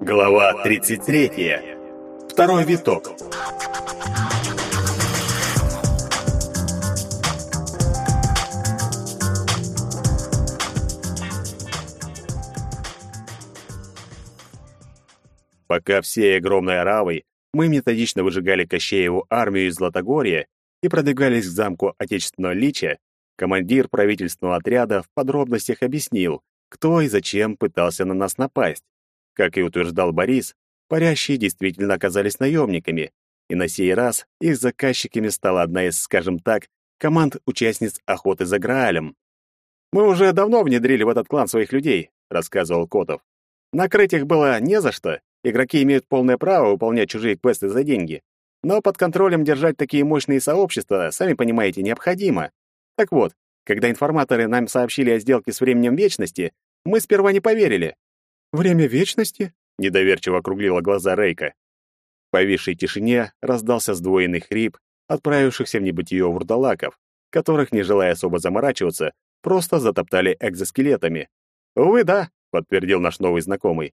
Глава 33. Второй виток. Пока всей огромной оравой мы методично выжигали Кощееву армию из Златогорья и продвигались к замку Отечественного Лича, командир правительственного отряда в подробностях объяснил, кто и зачем пытался на нас напасть. Как и утверждал Борис, парящие действительно оказались наемниками, и на сей раз их заказчиками стала одна из, скажем так, команд участниц охоты за Граалем. «Мы уже давно внедрили в этот клан своих людей», — рассказывал Котов. «Накрыть их было не за что. Игроки имеют полное право выполнять чужие квесты за деньги. Но под контролем держать такие мощные сообщества, сами понимаете, необходимо. Так вот, когда информаторы нам сообщили о сделке с временем вечности, мы сперва не поверили. «Время вечности?» — недоверчиво округлила глаза Рейка. В повисшей тишине раздался сдвоенный хрип отправившихся в небытие вурдалаков, которых, не желая особо заморачиваться, просто затоптали экзоскелетами. «Увы, да», — подтвердил наш новый знакомый.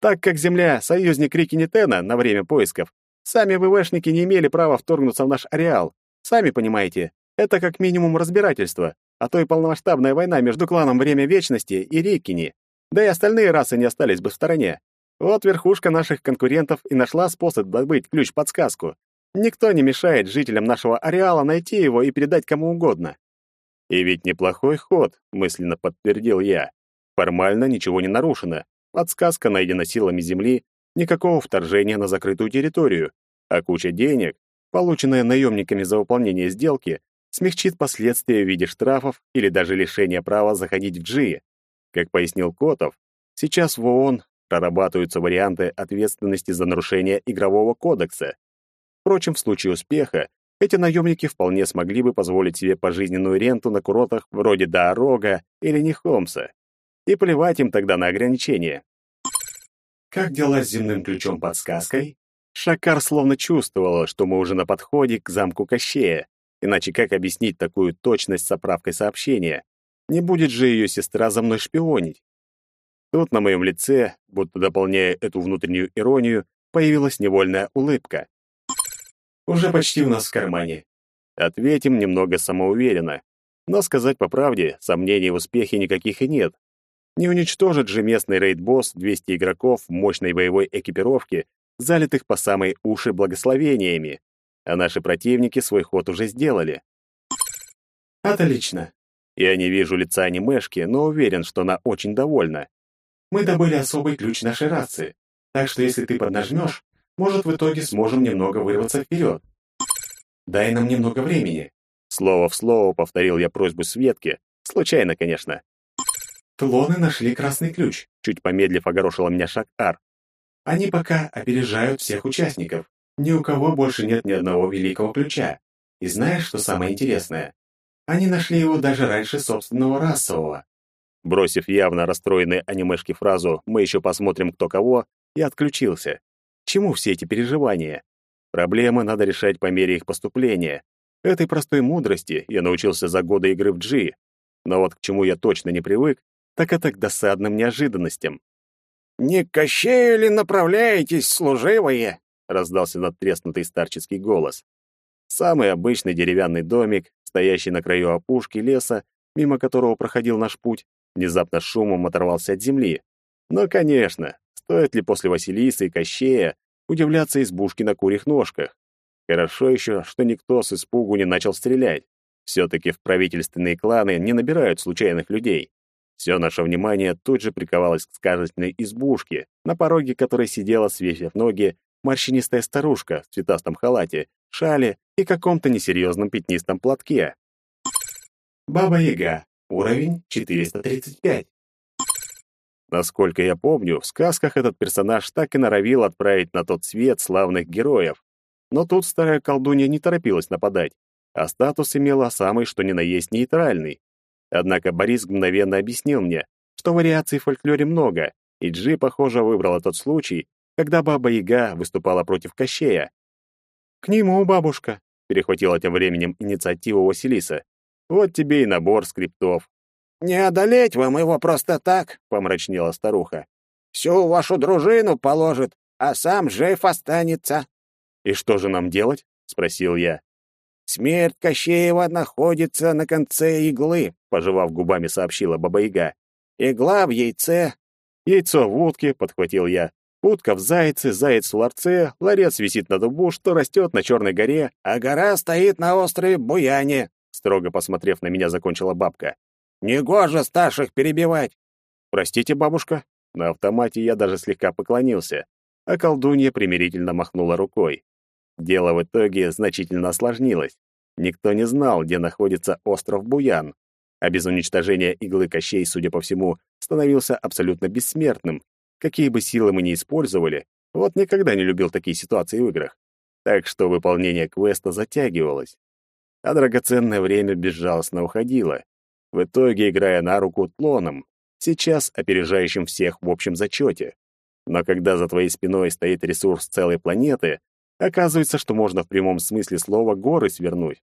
«Так как Земля — союзник Рики Нитена на время поисков, сами ВВшники не имели права вторгнуться в наш ареал. Сами понимаете, это как минимум разбирательство, а то и полномасштабная война между кланом Время Вечности и Рикини. Да и остальные расы не остались бы в стороне. Вот верхушка наших конкурентов и нашла способ добыть ключ-подсказку. Никто не мешает жителям нашего ареала найти его и передать кому угодно. И ведь неплохой ход, мысленно подтвердил я. Формально ничего не нарушено. Подсказка найдена силами Земли, никакого вторжения на закрытую территорию, а куча денег, полученная наемниками за выполнение сделки, смягчит последствия в виде штрафов или даже лишения права заходить в Джи. Как пояснил Котов, сейчас в ООН прорабатываются варианты ответственности за нарушение игрового кодекса. Впрочем, в случае успеха эти наемники вполне смогли бы позволить себе пожизненную ренту на курортах вроде Даарога или Нихомса. И плевать им тогда на ограничения. Как дела с земным ключом-подсказкой? Шакар словно чувствовала, что мы уже на подходе к замку Кощея, Иначе как объяснить такую точность с оправкой сообщения? Не будет же ее сестра за мной шпионить. Тут на моем лице, будто дополняя эту внутреннюю иронию, появилась невольная улыбка. «Уже почти у нас в кармане». Ответим немного самоуверенно. Но сказать по правде, сомнений в успехе никаких и нет. Не уничтожит же местный рейд-босс 200 игроков в мощной боевой экипировке, залитых по самой уши благословениями а наши противники свой ход уже сделали. Отлично. Я не вижу лица анимешки, но уверен, что она очень довольна. Мы добыли особый ключ нашей рации, так что если ты поднажмешь, может, в итоге сможем немного вырваться вперед. Дай нам немного времени. Слово в слово повторил я просьбу Светки, случайно, конечно. Тлоны нашли красный ключ, чуть помедлив огорошила меня Шак-Ар. Они пока опережают всех участников. Ни у кого больше нет ни одного великого ключа. И знаешь, что самое интересное? Они нашли его даже раньше собственного расового. Бросив явно расстроенной анимешки фразу «Мы еще посмотрим, кто кого», я отключился. Чему все эти переживания? Проблемы надо решать по мере их поступления. Этой простой мудрости я научился за годы игры в G. Но вот к чему я точно не привык, так это к досадным неожиданностям. «Не Кощею ли направляетесь, служивые?» раздался надтреснутый старческий голос. Самый обычный деревянный домик, стоящий на краю опушки леса, мимо которого проходил наш путь, внезапно шумом оторвался от земли. Но, конечно, стоит ли после Василисы и Кощея удивляться избушке на курьих ножках? Хорошо еще, что никто с испугу не начал стрелять. Все-таки в правительственные кланы не набирают случайных людей. Все наше внимание тут же приковалось к сказочной избушке, на пороге которой сидела, свесив ноги, морщинистая старушка в цветастом халате, шале и каком-то несерьезном пятнистом платке. Баба-яга. Уровень 435. Насколько я помню, в сказках этот персонаж так и норовил отправить на тот свет славных героев. Но тут старая колдунья не торопилась нападать, а статус имела самый что ни на есть нейтральный. Однако Борис мгновенно объяснил мне, что вариаций в фольклоре много, и Джи, похоже, выбрала тот случай, когда Баба-Яга выступала против Кощея. «К нему, бабушка», — перехватила тем временем инициативу Василиса. «Вот тебе и набор скриптов». «Не одолеть вам его просто так», — помрачнела старуха. Всю вашу дружину положит, а сам жив останется». «И что же нам делать?» — спросил я. «Смерть Кощеева находится на конце иглы», — пожевав губами, сообщила Баба-Яга. «Игла в яйце». «Яйцо в утке», — подхватил я. «Утка в зайце, заяц в ларце, ларец висит на дубу, что растет на Черной горе, а гора стоит на острове Буяне», — строго посмотрев на меня, закончила бабка. «Негоже старших перебивать». «Простите, бабушка». На автомате я даже слегка поклонился, а колдунья примирительно махнула рукой. Дело в итоге значительно осложнилось. Никто не знал, где находится остров Буян, а без уничтожения иглы Кощей, судя по всему, становился абсолютно бессмертным. Какие бы силы мы ни использовали, вот никогда не любил такие ситуации в играх. Так что выполнение квеста затягивалось, а драгоценное время безжалостно уходило, в итоге играя на руку тлоном, сейчас опережающим всех в общем зачете. Но когда за твоей спиной стоит ресурс целой планеты, Оказывается, что можно в прямом смысле слова горы свернуть.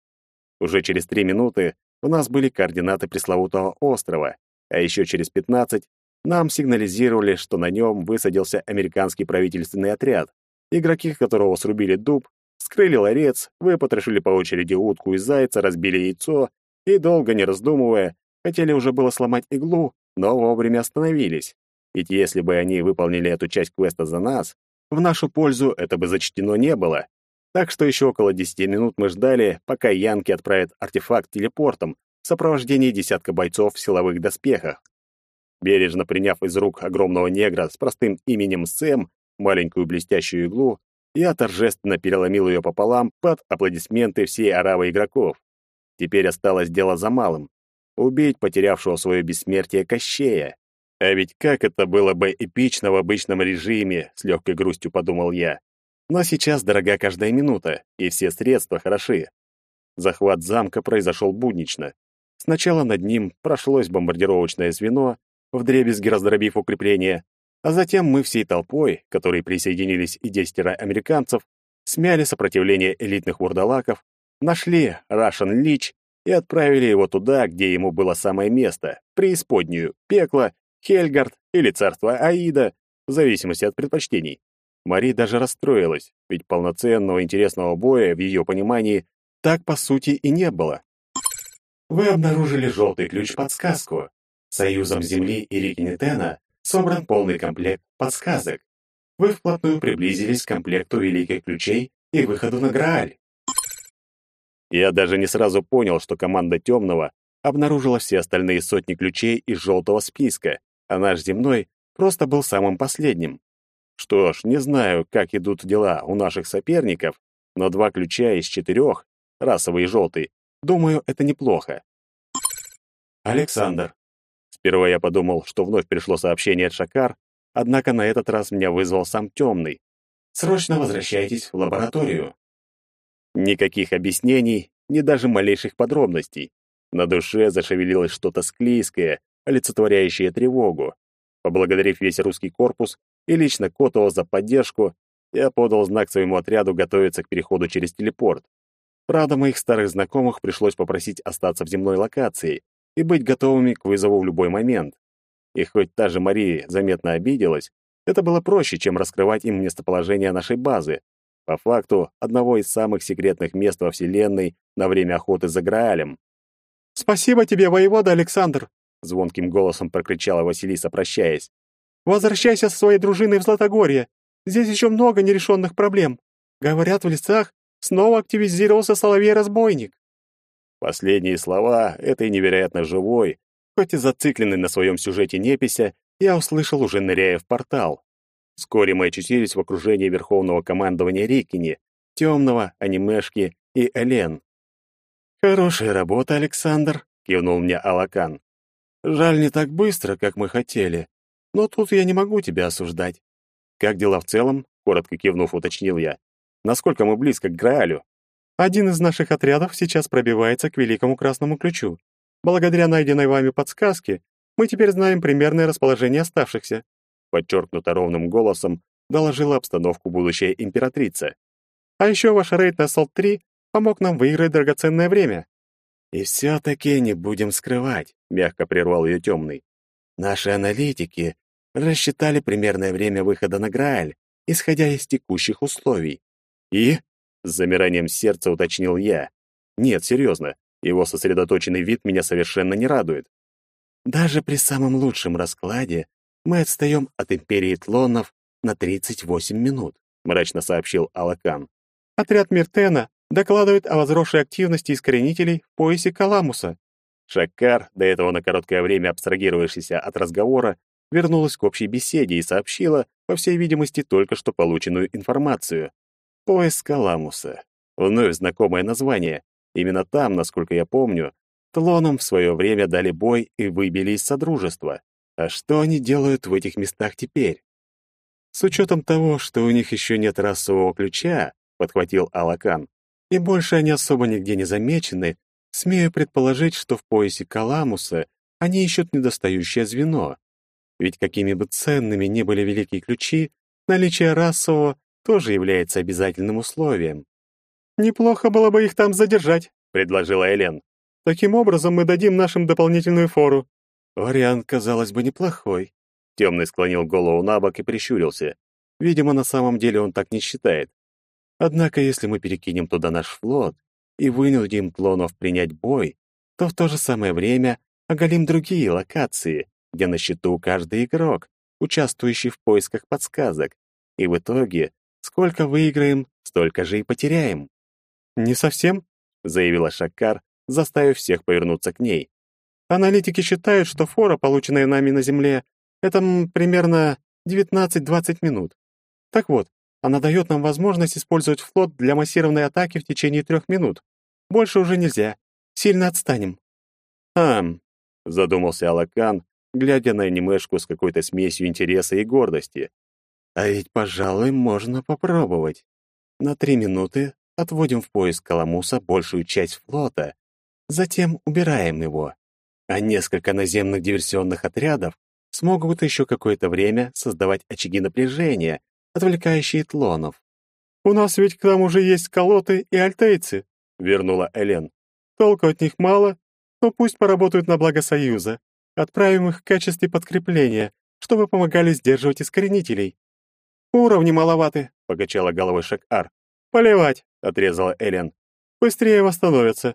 Уже через три минуты у нас были координаты пресловутого острова, а еще через пятнадцать нам сигнализировали, что на нем высадился американский правительственный отряд, игроки которого срубили дуб, скрыли ларец, выпотрошили по очереди утку и зайца, разбили яйцо и, долго не раздумывая, хотели уже было сломать иглу, но вовремя остановились. Ведь если бы они выполнили эту часть квеста за нас, в нашу пользу это бы зачтено не было. Так что еще около десяти минут мы ждали, пока Янки отправят артефакт телепортом в сопровождении десятка бойцов в силовых доспехах. Бережно приняв из рук огромного негра с простым именем Сэм маленькую блестящую иглу, я торжественно переломил ее пополам под аплодисменты всей оравы игроков. Теперь осталось дело за малым — убить потерявшего свое бессмертие Кощея. А ведь как это было бы эпично в обычном режиме, с легкой грустью подумал я. Но сейчас дорога каждая минута, и все средства хороши. Захват замка произошел буднично. Сначала над ним прошлось бомбардировочное звено, вдребезги раздробив укрепление, а затем мы всей толпой, которой присоединились и десятеро американцев, смяли сопротивление элитных вурдалаков, нашли Рашен Лич и отправили его туда, где ему было самое место, преисподнюю, пекло Хельгард или царство Аида, в зависимости от предпочтений. Мари даже расстроилась, ведь полноценного интересного боя в ее понимании так, по сути, и не было. Вы обнаружили желтый ключ-подсказку. Союзом Земли и Рикинетена собран полный комплект подсказок. Вы вплотную приблизились к комплекту великих ключей и выходу на Грааль. Я даже не сразу понял, что команда Темного обнаружила все остальные сотни ключей из желтого списка, а наш земной просто был самым последним. Что ж, не знаю, как идут дела у наших соперников, но два ключа из четырех, расовый и желтый, думаю, это неплохо. Александр. Сперва я подумал, что вновь пришло сообщение от Шакар, однако на этот раз меня вызвал сам темный. Срочно возвращайтесь в лабораторию. Никаких объяснений, ни даже малейших подробностей. На душе зашевелилось что-то склизкое, олицетворяющее тревогу. Поблагодарив весь русский корпус и лично Котова за поддержку, я подал знак своему отряду готовиться к переходу через телепорт. Правда, моих старых знакомых пришлось попросить остаться в земной локации и быть готовыми к вызову в любой момент. И хоть та же Мария заметно обиделась, это было проще, чем раскрывать им местоположение нашей базы. По факту, одного из самых секретных мест во Вселенной на время охоты за Граалем. «Спасибо тебе, воевода Александр!» звонким голосом прокричала Василиса, прощаясь. Возвращайся со своей дружиной в Златогорье. Здесь еще много нерешенных проблем. Говорят, в лесах снова активизировался соловей-разбойник. Последние слова этой невероятно живой, хоть и зацикленной на своем сюжете непися, я услышал уже ныряя в портал. Вскоре мы очутились в окружении верховного командования Рикини, темного, анимешки и Элен. «Хорошая работа, Александр», — кивнул мне Алакан. Жаль, не так быстро, как мы хотели. Но тут я не могу тебя осуждать. Как дела в целом? Коротко кивнув, уточнил я. Насколько мы близко к Граалю? Один из наших отрядов сейчас пробивается к Великому Красному Ключу. Благодаря найденной вами подсказке мы теперь знаем примерное расположение оставшихся. Подчеркнуто ровным голосом доложила обстановку будущая императрица. А еще ваш рейд на Солт-3 помог нам выиграть драгоценное время. «И все-таки не будем скрывать», — мягко прервал ее темный. «Наши аналитики рассчитали примерное время выхода на Грааль, исходя из текущих условий. И, с замиранием сердца уточнил я. Нет, серьезно, его сосредоточенный вид меня совершенно не радует. Даже при самом лучшем раскладе мы отстаем от империи Тлонов на 38 минут, мрачно сообщил Алакан. Отряд Миртена докладывает о возросшей активности искоренителей в поясе Каламуса. Шаккар, до этого на короткое время абстрагировавшийся от разговора, вернулась к общей беседе и сообщила, по всей видимости, только что полученную информацию. Пояс Каламуса. Вновь знакомое название. Именно там, насколько я помню, Тлонам в свое время дали бой и выбили из Содружества. А что они делают в этих местах теперь? С учетом того, что у них еще нет расового ключа, подхватил Алакан, и больше они особо нигде не замечены, смею предположить, что в поясе Каламуса они ищут недостающее звено. Ведь какими бы ценными ни были великие ключи, наличие расового тоже является обязательным условием. «Неплохо было бы их там задержать», — предложила Элен. «Таким образом мы дадим нашим дополнительную фору». Вариант, казалось бы, неплохой. Темный склонил голову на бок и прищурился. Видимо, на самом деле он так не считает. Однако, если мы перекинем туда наш флот и вынудим клонов принять бой, то в то же самое время оголим другие локации, где на счету каждый игрок, участвующий в поисках подсказок, и в итоге сколько выиграем, столько же и потеряем. «Не совсем», — заявила Шаккар, заставив всех повернуться к ней. «Аналитики считают, что фора, полученная нами на Земле, это примерно 19-20 минут. Так вот, она дает нам возможность использовать флот для массированной атаки в течение трех минут. Больше уже нельзя. Сильно отстанем». «Хм», — задумался Алакан, глядя на анимешку с какой-то смесью интереса и гордости. «А ведь, пожалуй, можно попробовать. На три минуты отводим в поиск Каламуса большую часть флота, затем убираем его, а несколько наземных диверсионных отрядов смогут еще какое-то время создавать очаги напряжения, отвлекающие тлонов. «У нас ведь к тому же есть колоты и альтейцы», — вернула Элен. «Толку от них мало, но пусть поработают на благо Союза. Отправим их в качестве подкрепления, чтобы помогали сдерживать искоренителей». «Уровни маловаты», — покачала головой Шек-Ар. «Поливать», — отрезала Элен. «Быстрее восстановятся».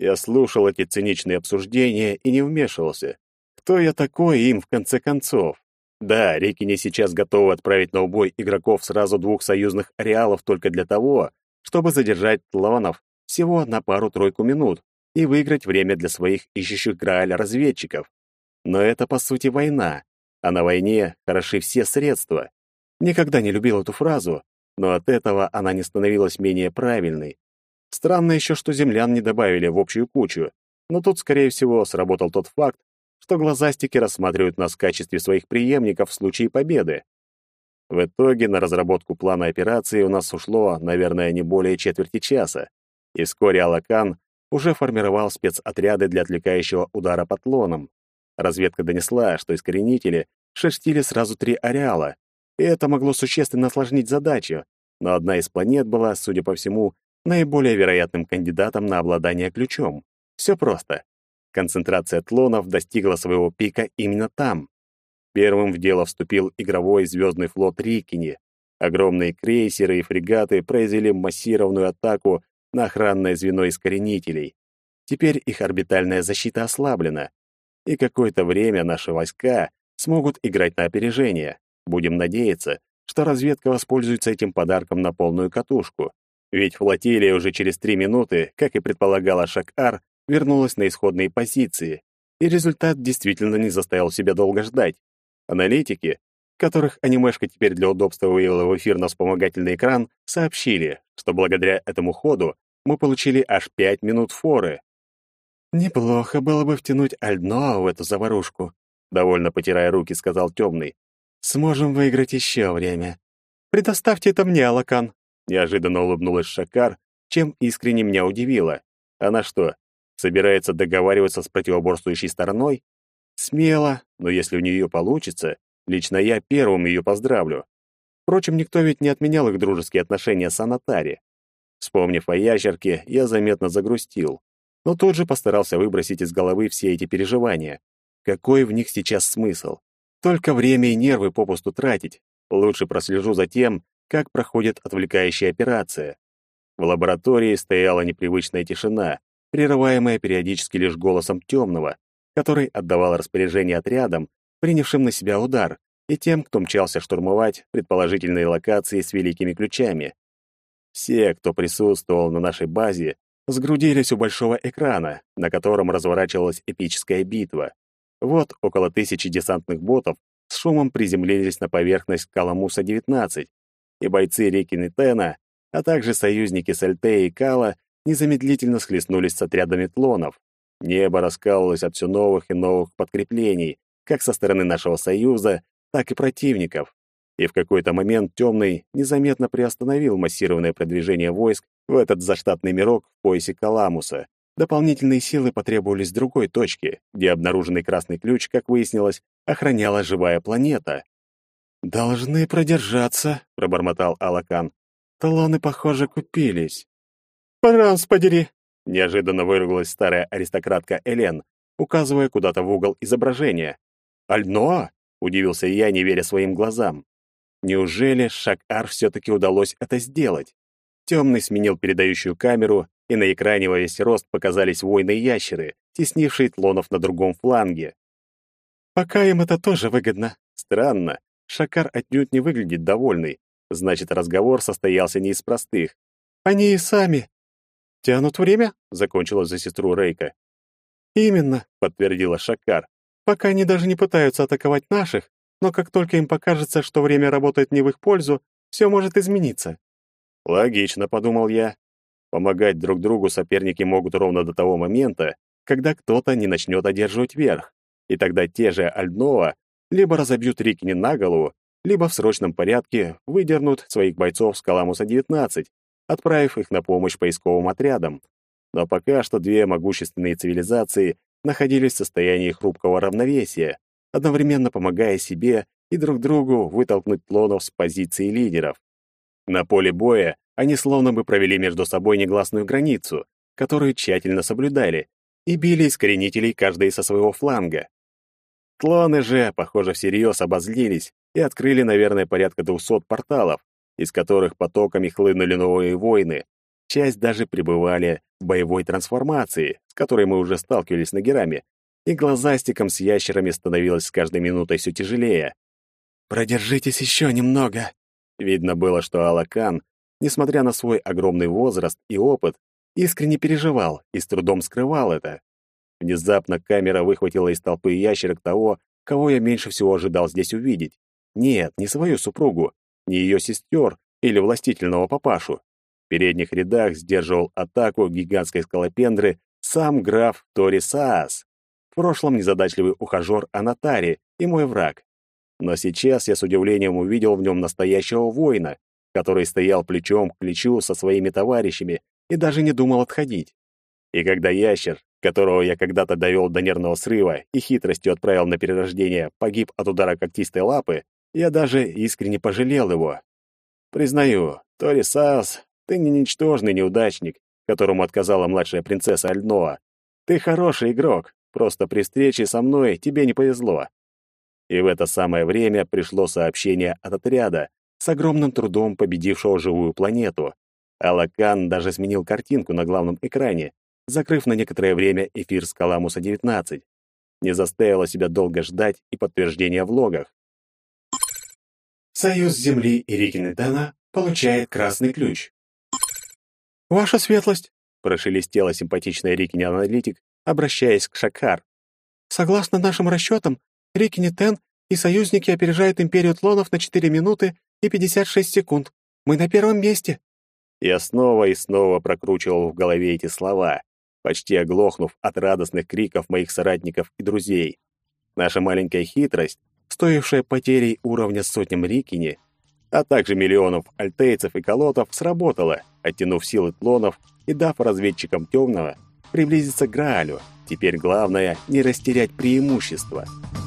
Я слушал эти циничные обсуждения и не вмешивался. Кто я такой им, в конце концов? Да, Рикини сейчас готовы отправить на убой игроков сразу двух союзных ареалов только для того, чтобы задержать тлонов всего на пару-тройку минут и выиграть время для своих ищущих Грааля разведчиков. Но это, по сути, война, а на войне хороши все средства. Никогда не любил эту фразу, но от этого она не становилась менее правильной. Странно еще, что землян не добавили в общую кучу, но тут, скорее всего, сработал тот факт, что глазастики рассматривают нас в качестве своих преемников в случае победы. В итоге на разработку плана операции у нас ушло, наверное, не более четверти часа, и вскоре Алакан уже формировал спецотряды для отвлекающего удара по тлонам. Разведка донесла, что искоренители шерстили сразу три ареала, и это могло существенно осложнить задачу, но одна из планет была, судя по всему, наиболее вероятным кандидатом на обладание ключом. Все просто. Концентрация тлонов достигла своего пика именно там. Первым в дело вступил игровой звездный флот Рикини. Огромные крейсеры и фрегаты произвели массированную атаку на охранное звено искоренителей. Теперь их орбитальная защита ослаблена, и какое-то время наши войска смогут играть на опережение. Будем надеяться, что разведка воспользуется этим подарком на полную катушку. Ведь флотилия уже через три минуты, как и предполагала Шак-Ар, вернулась на исходные позиции, и результат действительно не заставил себя долго ждать. Аналитики, которых анимешка теперь для удобства вывела в эфир на вспомогательный экран, сообщили, что благодаря этому ходу мы получили аж пять минут форы. «Неплохо было бы втянуть Альдноа в эту заварушку», довольно потирая руки, сказал темный. «Сможем выиграть еще время». «Предоставьте это мне, Алакан», неожиданно улыбнулась Шакар, чем искренне меня удивило. Она что, Собирается договариваться с противоборствующей стороной? Смело, но если у нее получится, лично я первым ее поздравлю. Впрочем, никто ведь не отменял их дружеские отношения с Анатари. Вспомнив о ящерке, я заметно загрустил, но тут же постарался выбросить из головы все эти переживания. Какой в них сейчас смысл? Только время и нервы попусту тратить. Лучше прослежу за тем, как проходит отвлекающая операция. В лаборатории стояла непривычная тишина, прерываемая периодически лишь голосом темного, который отдавал распоряжение отрядам, принявшим на себя удар, и тем, кто мчался штурмовать предположительные локации с великими ключами. Все, кто присутствовал на нашей базе, сгрудились у большого экрана, на котором разворачивалась эпическая битва. Вот около тысячи десантных ботов с шумом приземлились на поверхность Каламуса-19, и бойцы реки Нетена, а также союзники Сальтея и Кала незамедлительно схлестнулись с отрядами тлонов. Небо раскалывалось от все новых и новых подкреплений, как со стороны нашего союза, так и противников. И в какой-то момент Темный незаметно приостановил массированное продвижение войск в этот заштатный мирок в поясе Каламуса. Дополнительные силы потребовались другой точке, где обнаруженный красный ключ, как выяснилось, охраняла живая планета. «Должны продержаться», — пробормотал Алакан. «Талоны, похоже, купились». «Паранс подери!» — неожиданно выругалась старая аристократка Элен, указывая куда-то в угол изображения. «Альноа?» — удивился я, не веря своим глазам. Неужели Шак-Ар все-таки удалось это сделать? Темный сменил передающую камеру, и на экране во весь рост показались воины-ящеры, теснившие тлонов на другом фланге. «Пока им это тоже выгодно». Странно. Шакар отнюдь не выглядит довольный. Значит, разговор состоялся не из простых. «Они и сами». «Тянут время?» — закончила за сестру Рейка. «Именно», — подтвердила Шакар. «Пока они даже не пытаются атаковать наших, но как только им покажется, что время работает не в их пользу, все может измениться». «Логично», — подумал я. Помогать друг другу соперники могут ровно до того момента, когда кто-то не начнет одерживать верх. И тогда те же Альднова либо разобьют Рикини на голову, либо в срочном порядке выдернут своих бойцов с Каламуса-19, отправив их на помощь поисковым отрядам. Но пока что две могущественные цивилизации находились в состоянии хрупкого равновесия, одновременно помогая себе и друг другу вытолкнуть клонов с позиции лидеров. На поле боя они словно бы провели между собой негласную границу, которую тщательно соблюдали, и били искоренителей каждый со своего фланга. Клоны же, похоже, всерьез обозлились и открыли, наверное, порядка двухсот порталов, из которых потоками хлынули новые войны. Часть даже пребывали в боевой трансформации, с которой мы уже сталкивались на Гераме, и глазастиком с ящерами становилось с каждой минутой все тяжелее. «Продержитесь еще немного». Видно было, что Алакан, несмотря на свой огромный возраст и опыт, искренне переживал и с трудом скрывал это. Внезапно камера выхватила из толпы ящерок того, кого я меньше всего ожидал здесь увидеть. Нет, не свою супругу, не ее сестер или властительного папашу. В передних рядах сдерживал атаку гигантской скалопендры сам граф Тори Саас, в прошлом незадачливый ухажер Анатари и мой враг. Но сейчас я с удивлением увидел в нем настоящего воина, который стоял плечом к плечу со своими товарищами и даже не думал отходить. И когда ящер, которого я когда-то довел до нервного срыва и хитростью отправил на перерождение, погиб от удара когтистой лапы, я даже искренне пожалел его. Признаю, Тори Саас, ты не ничтожный неудачник, которому отказала младшая принцесса Альноа. Ты хороший игрок, просто при встрече со мной тебе не повезло. И в это самое время пришло сообщение от отряда, с огромным трудом победившего живую планету. Алакан даже сменил картинку на главном экране, закрыв на некоторое время эфир с Каламуса-19. Не заставило себя долго ждать и подтверждения в логах. Союз Земли и Рикинетана получает красный ключ. «Ваша светлость!» — прошелестела симпатичная Рикини-аналитик, обращаясь к Шакар. «Согласно нашим расчетам, Рикини-Тен и союзники опережают Империю Тлонов на 4 минуты и 56 секунд. Мы на первом месте!» Я снова и снова прокручивал в голове эти слова, почти оглохнув от радостных криков моих соратников и друзей. Наша маленькая хитрость, стоившая потерей уровня сотням Рикини, а также миллионов альтейцев и колотов, сработала, оттянув силы клонов и дав разведчикам темного приблизиться к Граалю. Теперь главное — не растерять преимущество —